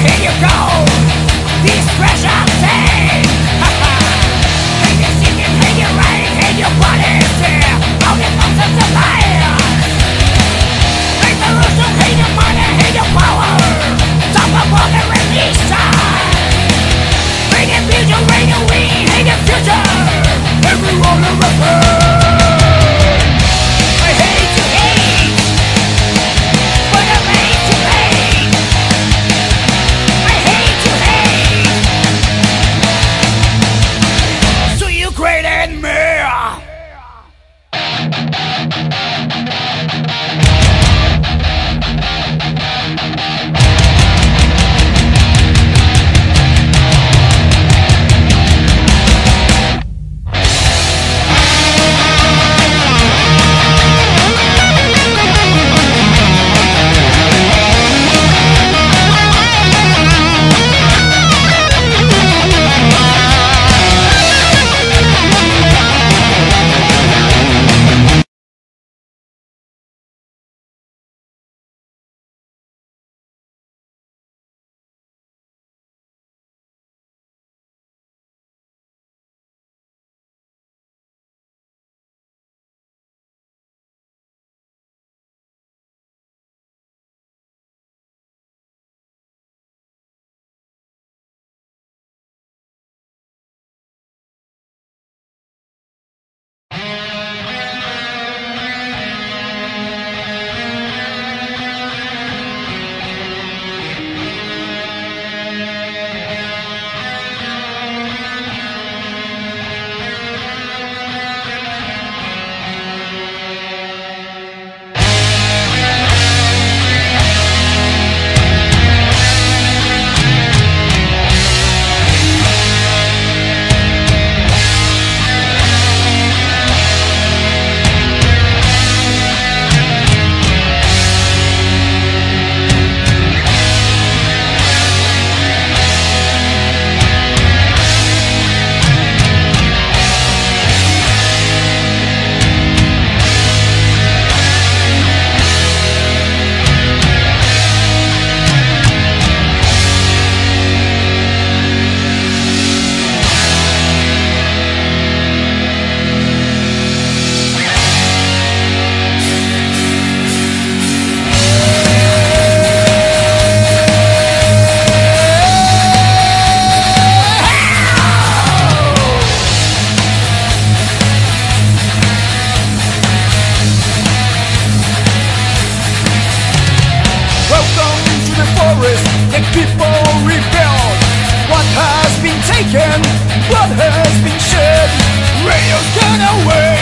here you go. This second Blood has been shed Radio's gonna away?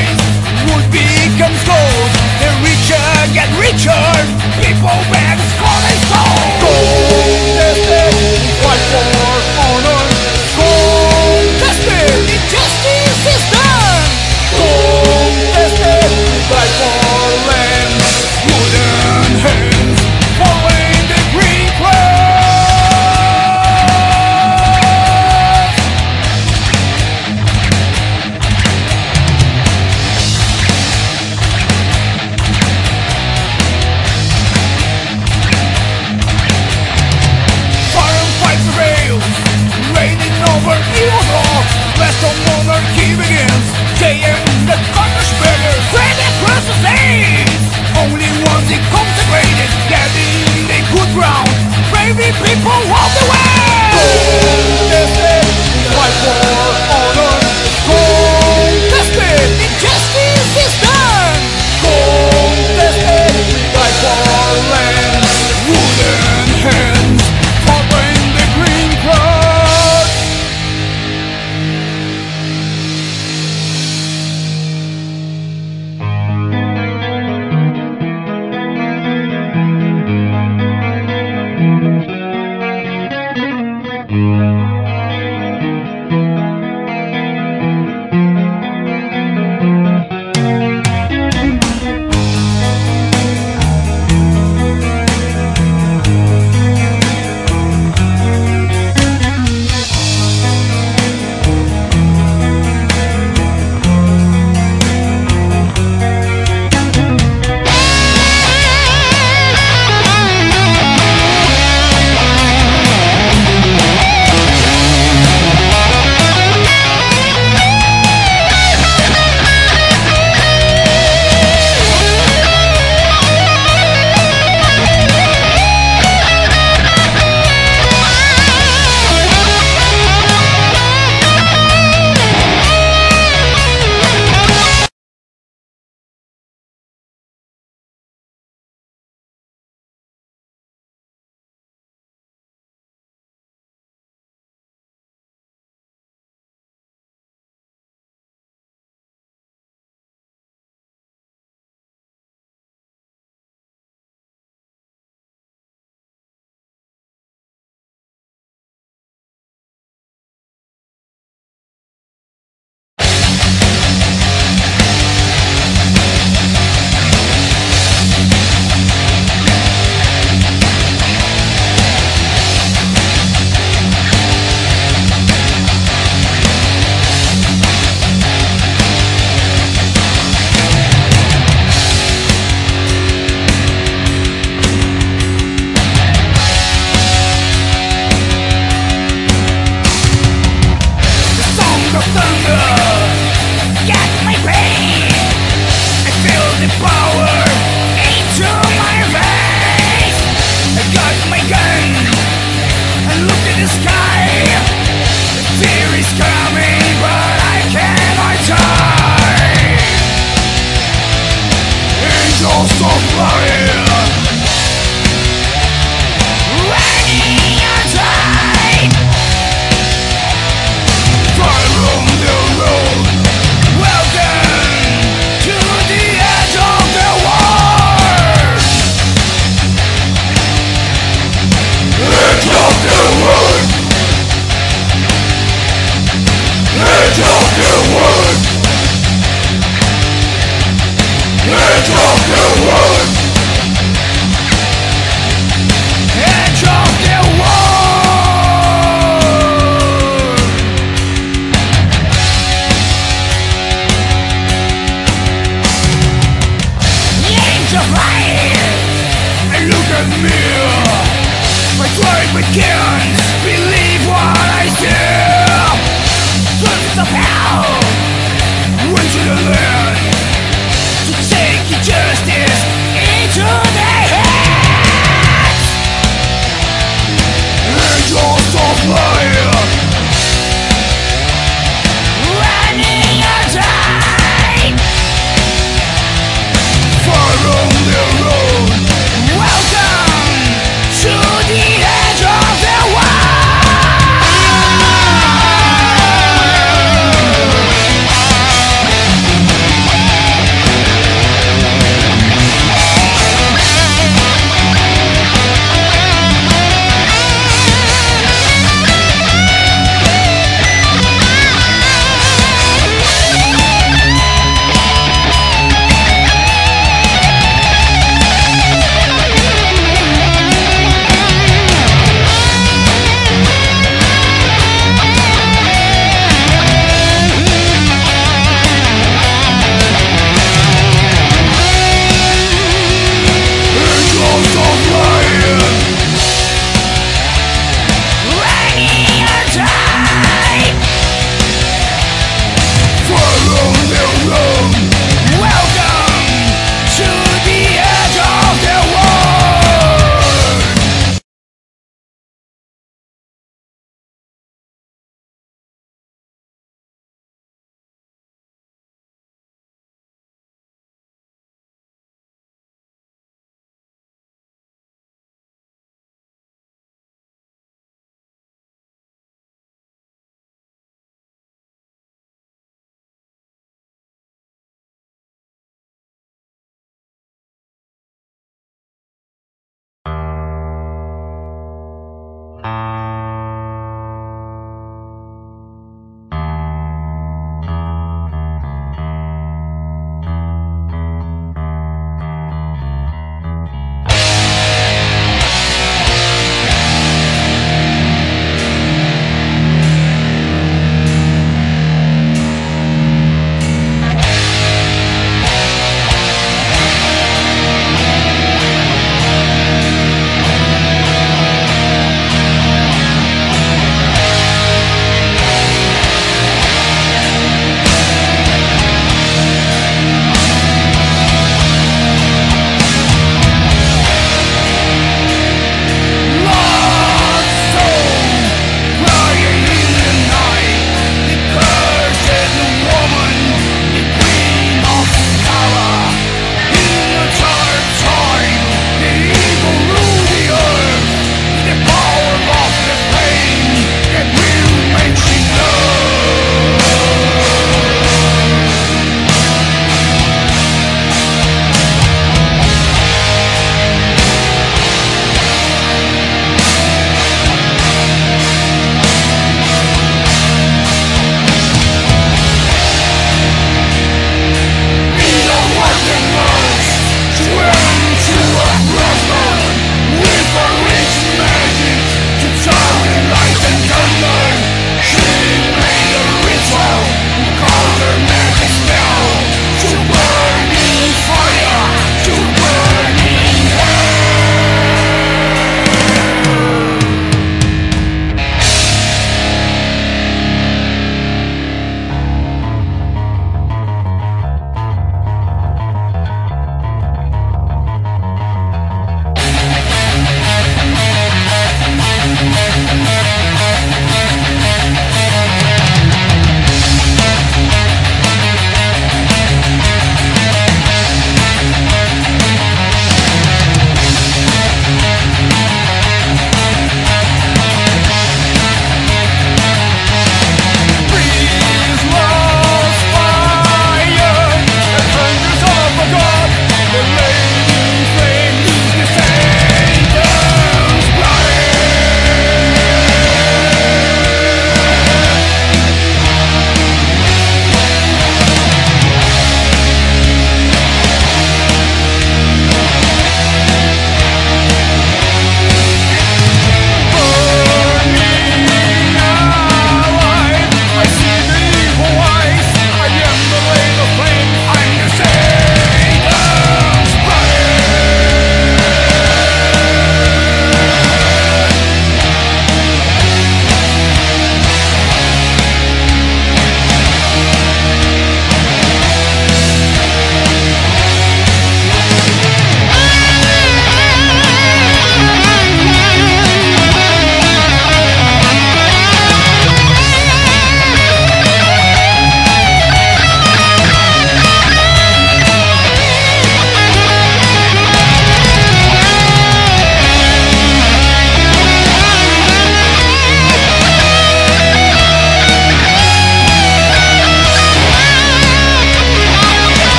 Wood becomes gold The richer get richer. People beg for their soul.